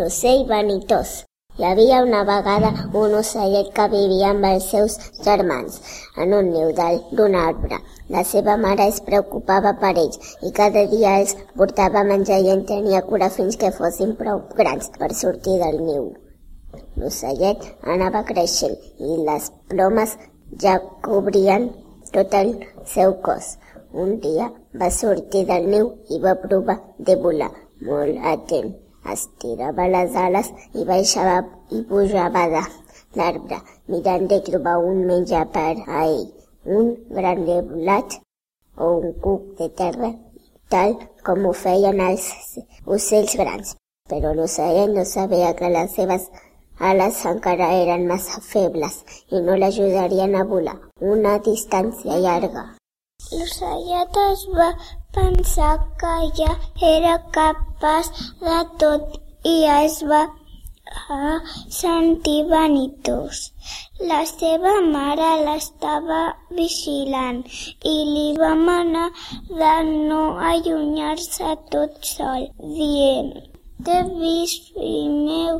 L'ocell vanitós. Hi havia una vegada un ocellet que vivia amb els seus germans en un niu d'un arbre. La seva mare es preocupava per ells i cada dia els portava menjar i en tenia cura fins que fossin prou grans per sortir del niu. L'ocellet anava creixent i les plomes ja cobrien tot el seu cos. Un dia va sortir del niu i va provar de volar, molt atent Les ales i baixava i pujava de l'arbre, mirant de trobar un menjar per a ell, un gran de blat o un cuc de terra, tal com ho feien els ocells grans. Però l'ocell no sabia que les seves ales encara eren massa febles i no l'ajudarien a volar una distància llarga. L'ocellet es va pensar que ja era capaç de tot i es va sentir vanitós. La seva mare l'estava vigilant i li va manar de no allunyar-se tot sol, dient T'he vist, fill meu,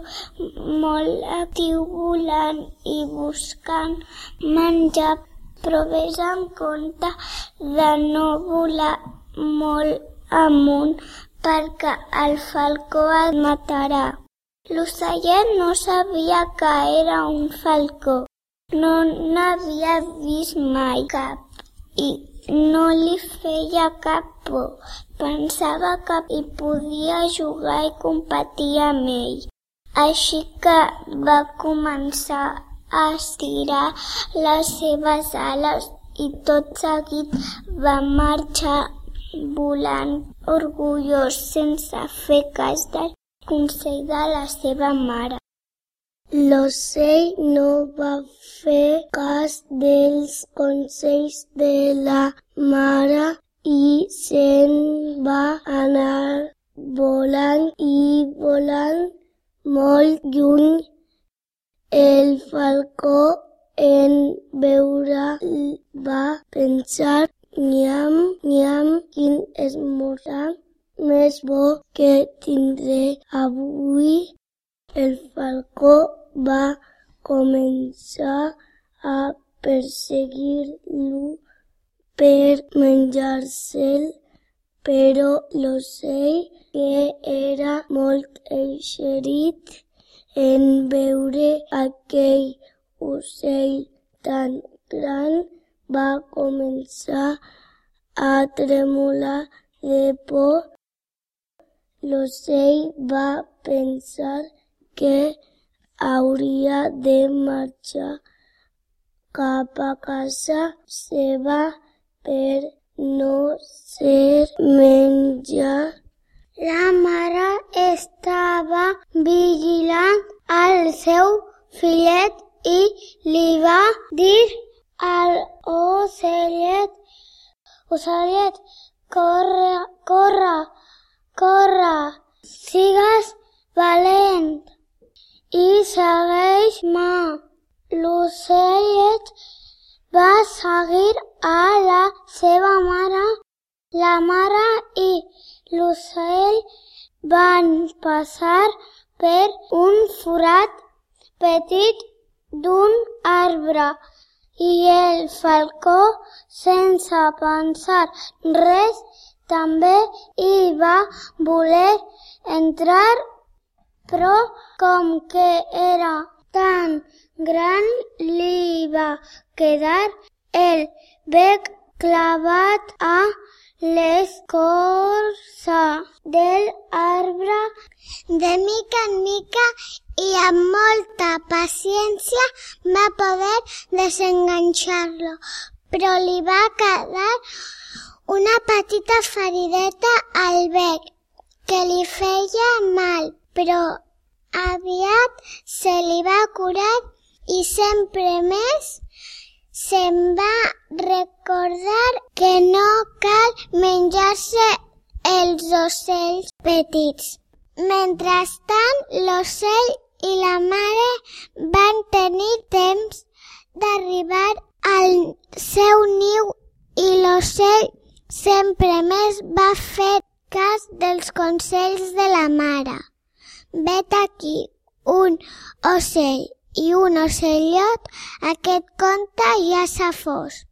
molt actiu volant i buscant menjar però vés en compte de no volar molt amunt perquè el falcó et matarà. L'ocellet no sabia que era un falcó. No n'havia vist mai cap i no li feia cap por. Pensava que hi podia jugar i competir amb ell. Així que va començar a estirar les seves ales i tot seguit va marxar volant orgullós sense fer cas del consell de la seva mare. L'ocell no va fer cas dels consells de la mare i se'n va anar volant i volant molt lluny el falcó en veure va pensar nyam, quin esmorzar més bo que tindré avui. El falcó va començar a perseguir-lo per menjar-se'l, però l'ocell, que era molt eixerit, en veure aquell ocell tan gran, va començar a tremolar de por. L'ocell va pensar que hauria de marxar cap a casa seva per no ser menjar la mare estava vigilant el seu fillet i li va dir al ocellet, ocellet, corre, corre, corre, sigues valent. I segueix-me. L'ocellet va seguir a la seva mare, la mare i l'ocell van passar per un forat petit d'un arbre i el falcó, sense pensar res, també hi va voler entrar, però com que era tan gran li va quedar el bec clavat a l'escorça del arbre. De mica en mica i amb molta paciència va poder desenganxar-lo, però li va quedar una petita ferideta al bec que li feia mal, però aviat se li va curar i sempre més se'n va recordar que no cal menjar-se els ocells petits. Mentrestant, l'ocell i la mare van tenir temps d'arribar al seu niu i l'ocell sempre més va fer cas dels consells de la mare. vet aquí un ocell i un ocellot, aquest conte ja s'ha fos.